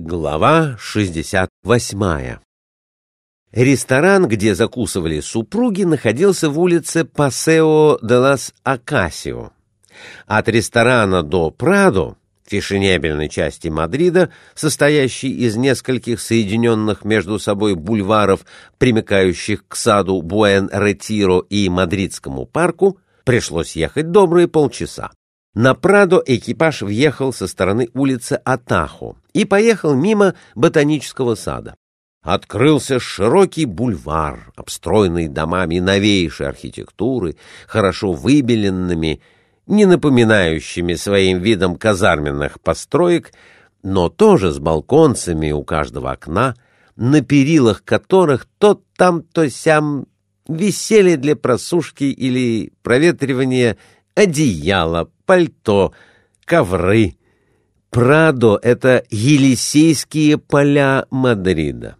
Глава 68 Ресторан, где закусывали супруги, находился в улице Пасео де лас Акасио. От ресторана до Прадо, фешенебельной части Мадрида, состоящей из нескольких соединенных между собой бульваров, примыкающих к саду Буэн-Ретиро и Мадридскому парку, пришлось ехать добрые полчаса. На Прадо экипаж въехал со стороны улицы Атахо и поехал мимо ботанического сада. Открылся широкий бульвар, обстроенный домами новейшей архитектуры, хорошо выбеленными, не напоминающими своим видом казарменных построек, но тоже с балконцами у каждого окна, на перилах которых то там, то сям висели для просушки или проветривания одеяло, пальто, ковры. Прадо — это Елисейские поля Мадрида.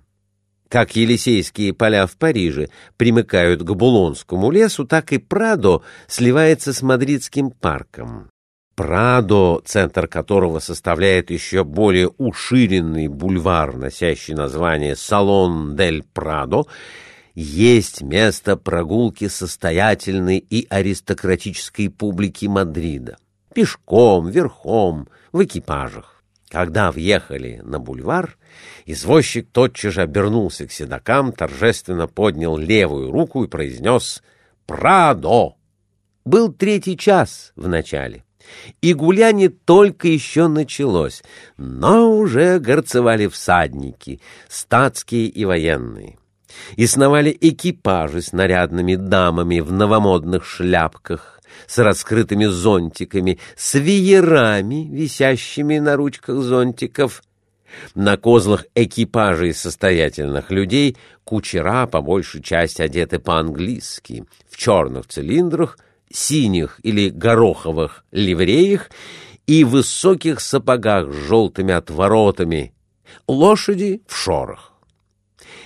Как Елисейские поля в Париже примыкают к Булонскому лесу, так и Прадо сливается с Мадридским парком. Прадо, центр которого составляет еще более уширенный бульвар, носящий название Салон дель Прадо, есть место прогулки состоятельной и аристократической публики Мадрида. Пешком, верхом, в экипажах. Когда въехали на бульвар, извозчик тотчас же обернулся к седокам, торжественно поднял левую руку и произнес «Прадо!». Был третий час в начале, и гуляние только еще началось, но уже горцевали всадники, статские и военные и сновали экипажи с нарядными дамами в новомодных шляпках, с раскрытыми зонтиками, с веерами, висящими на ручках зонтиков. На козлах экипажей состоятельных людей кучера по большей части одеты по-английски, в черных цилиндрах, синих или гороховых ливреях и высоких сапогах с желтыми отворотами, лошади в шорах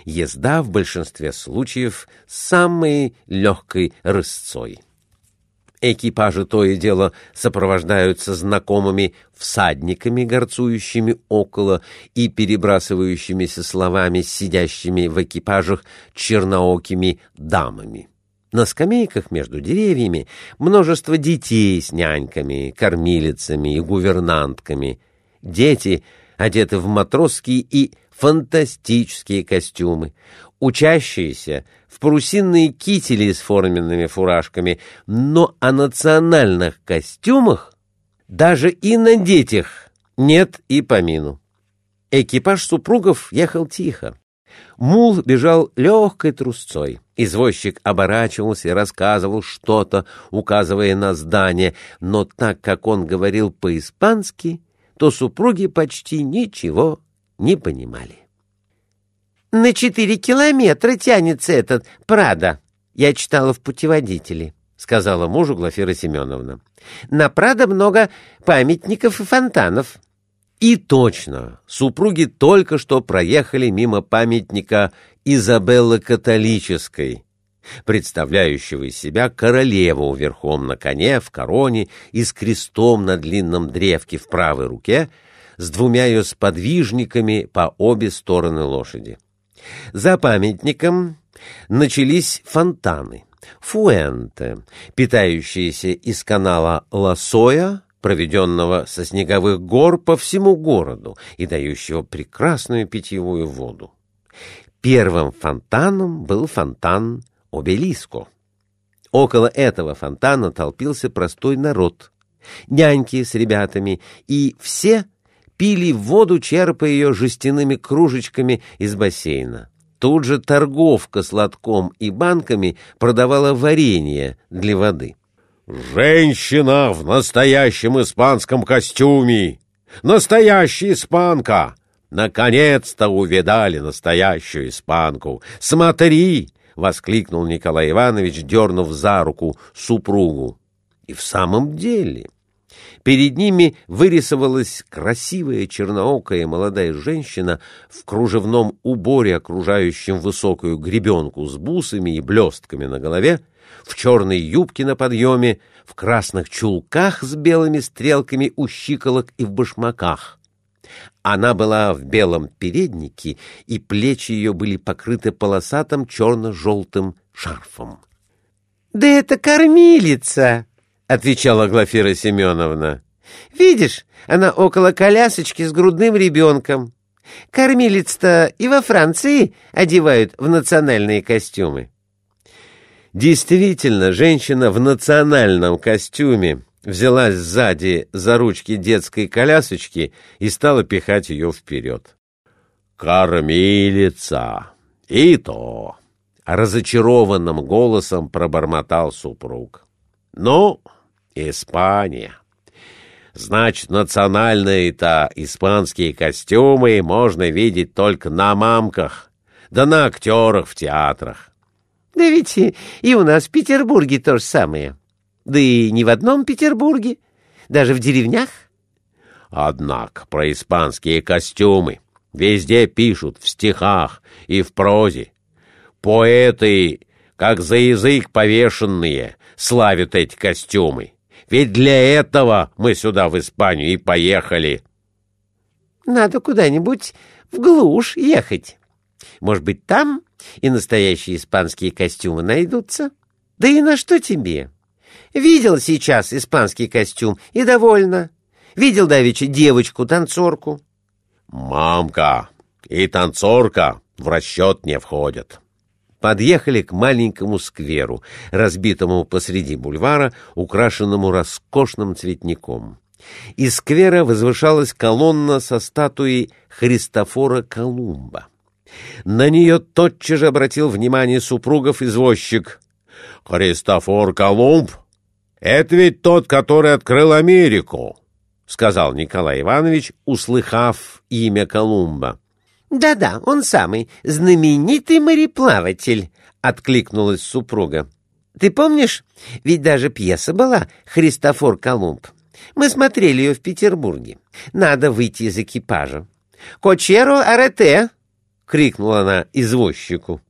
езда в большинстве случаев самой легкой рысцой. Экипажи то и дело сопровождаются знакомыми всадниками, горцующими около и перебрасывающимися словами сидящими в экипажах черноокими дамами. На скамейках между деревьями множество детей с няньками, кормилицами и гувернантками. Дети одеты в матросские и фантастические костюмы, учащиеся в парусинные кители с форменными фуражками, но о национальных костюмах даже и на детях нет и помину. Экипаж супругов ехал тихо. Мул бежал легкой трусцой. Извозчик оборачивался и рассказывал что-то, указывая на здание, но так как он говорил по-испански, то супруги почти ничего не понимали. «На четыре километра тянется этот Прада», я читала в путеводителе, — сказала мужу Глафира Семеновна. На Прадо много памятников и фонтанов. И точно, супруги только что проехали мимо памятника Изабеллы Католической, представляющего из себя королеву верхом на коне в короне и с крестом на длинном древке в правой руке — с двумя ее сподвижниками по обе стороны лошади. За памятником начались фонтаны, фуэнте, питающиеся из канала Лосоя, проведенного со снеговых гор по всему городу и дающего прекрасную питьевую воду. Первым фонтаном был фонтан Обелиско. Около этого фонтана толпился простой народ, няньки с ребятами, и все пили воду, черпая ее жестяными кружечками из бассейна. Тут же торговка с лотком и банками продавала варенье для воды. «Женщина в настоящем испанском костюме! Настоящая испанка! Наконец-то увидали настоящую испанку! Смотри!» — воскликнул Николай Иванович, дернув за руку супругу. И в самом деле... Перед ними вырисовалась красивая черноокая молодая женщина в кружевном уборе, окружающем высокую гребенку с бусами и блестками на голове, в черной юбке на подъеме, в красных чулках с белыми стрелками у щиколок и в башмаках. Она была в белом переднике, и плечи ее были покрыты полосатым черно-желтым шарфом. — Да это кормилица! — отвечала Глафира Семеновна. — Видишь, она около колясочки с грудным ребенком. Кормилиц-то и во Франции одевают в национальные костюмы. Действительно, женщина в национальном костюме взялась сзади за ручки детской колясочки и стала пихать ее вперед. «Кормилица! И то!» — разочарованным голосом пробормотал супруг. «Ну, Испания!» Значит, национальные-то испанские костюмы можно видеть только на мамках, да на актерах в театрах. Да ведь и у нас в Петербурге то же самое. Да и не в одном Петербурге, даже в деревнях. Однако про испанские костюмы везде пишут в стихах и в прозе. Поэты, как за язык повешенные, славят эти костюмы. Ведь для этого мы сюда, в Испанию, и поехали. Надо куда-нибудь в глушь ехать. Может быть, там и настоящие испанские костюмы найдутся? Да и на что тебе? Видел сейчас испанский костюм и довольно. Видел давеча девочку-танцорку. Мамка и танцорка в расчет не входят. Подъехали к маленькому скверу, разбитому посреди бульвара, украшенному роскошным цветником. Из сквера возвышалась колонна со статуей Христофора Колумба. На нее тотчас же обратил внимание супругов извозчик. «Христофор Колумб? Это ведь тот, который открыл Америку», — сказал Николай Иванович, услыхав имя Колумба. «Да-да, он самый, знаменитый мореплаватель», — откликнулась супруга. «Ты помнишь, ведь даже пьеса была «Христофор Колумб». Мы смотрели ее в Петербурге. Надо выйти из экипажа. «Кочеро арете!» крикнула она извозчику.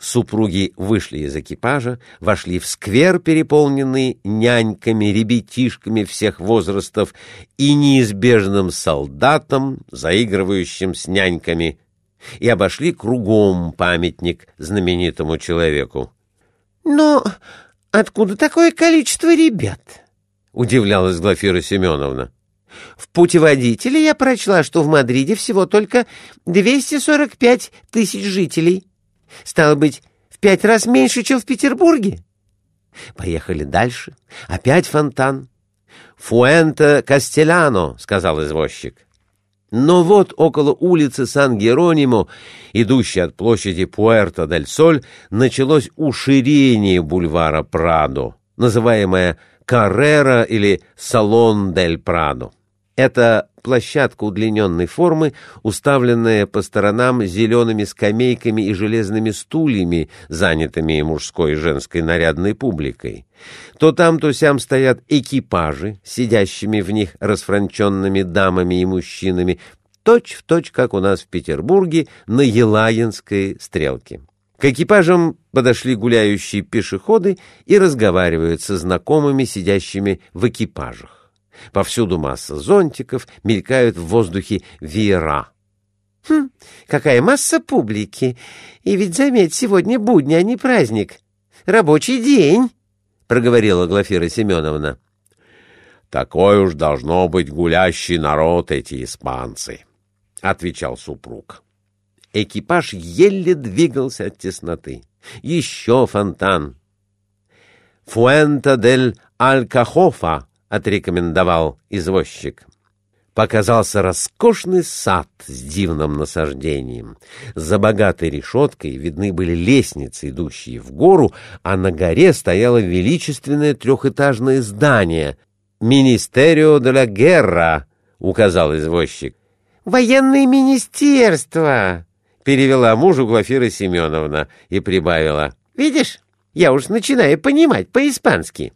Супруги вышли из экипажа, вошли в сквер, переполненный няньками, ребятишками всех возрастов и неизбежным солдатом, заигрывающим с няньками, и обошли кругом памятник знаменитому человеку. — Но откуда такое количество ребят? — удивлялась Глафира Семеновна. В путеводителе я прочла, что в Мадриде всего только 245 тысяч жителей. Стало быть, в пять раз меньше, чем в Петербурге. Поехали дальше. Опять фонтан. «Фуэнте Кастеляно», — сказал извозчик. Но вот около улицы Сан-Геронимо, идущей от площади Пуэрто-дель-Соль, началось уширение бульвара Прадо, называемое Каррера или Салон дель Прадо. Это площадка удлиненной формы, уставленная по сторонам зелеными скамейками и железными стульями, занятыми мужской и женской нарядной публикой. То там, то сям стоят экипажи, сидящими в них расфранченными дамами и мужчинами, точь в точь, как у нас в Петербурге на Елаинской стрелке. К экипажам подошли гуляющие пешеходы и разговаривают со знакомыми, сидящими в экипажах. Повсюду масса зонтиков, мелькают в воздухе веера. «Хм, какая масса публики! И ведь, заметь, сегодня будни, а не праздник. Рабочий день!» — проговорила Глафира Семеновна. «Такой уж должно быть гулящий народ эти испанцы», — отвечал супруг. Экипаж еле двигался от тесноты. Еще фонтан. «Фуэнта дель Алькахофа», отрекомендовал извозчик. Показался роскошный сад с дивным насаждением. За богатой решеткой видны были лестницы, идущие в гору, а на горе стояло величественное трехэтажное здание «Министерио де ла Герра», — указал извозчик. «Военное министерство», — перевела мужу Глафира Семеновна и прибавила. «Видишь, я уж начинаю понимать по-испански».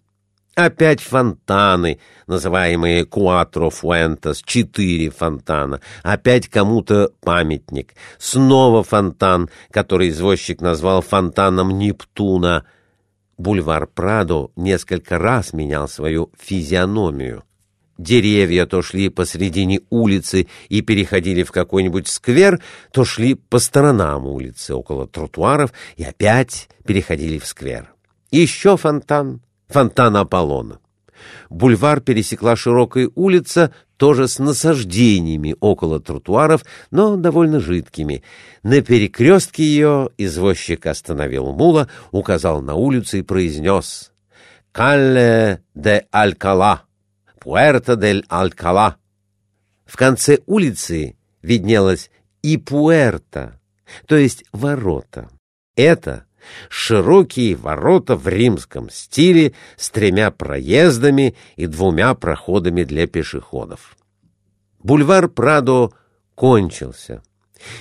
Опять фонтаны, называемые Куатро Фуэнтес, четыре фонтана. Опять кому-то памятник. Снова фонтан, который извозчик назвал фонтаном Нептуна. Бульвар Прадо несколько раз менял свою физиономию. Деревья то шли посредине улицы и переходили в какой-нибудь сквер, то шли по сторонам улицы, около тротуаров, и опять переходили в сквер. Еще фонтан, фонтан Аполлона. Бульвар пересекла широкая улица, тоже с насаждениями около тротуаров, но довольно жидкими. На перекрестке ее извозчик остановил мула, указал на улицу и произнес «Калле де Алькала». Пуэрто дель Алькала. В конце улицы виднелась и Пуэрто, то есть ворота. Это широкие ворота в римском стиле с тремя проездами и двумя проходами для пешеходов. Бульвар Прадо кончился.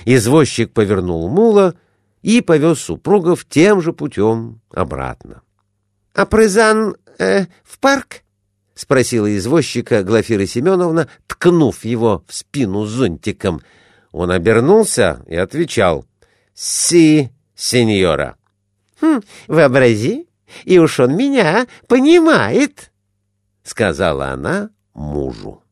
Извозчик повернул мула и повез супругов тем же путем обратно. — А Прызан э, в парк? — спросила извозчика Глафира Семеновна, ткнув его в спину зонтиком. Он обернулся и отвечал «Си, сеньора». «Хм, вообрази, и уж он меня понимает», — сказала она мужу.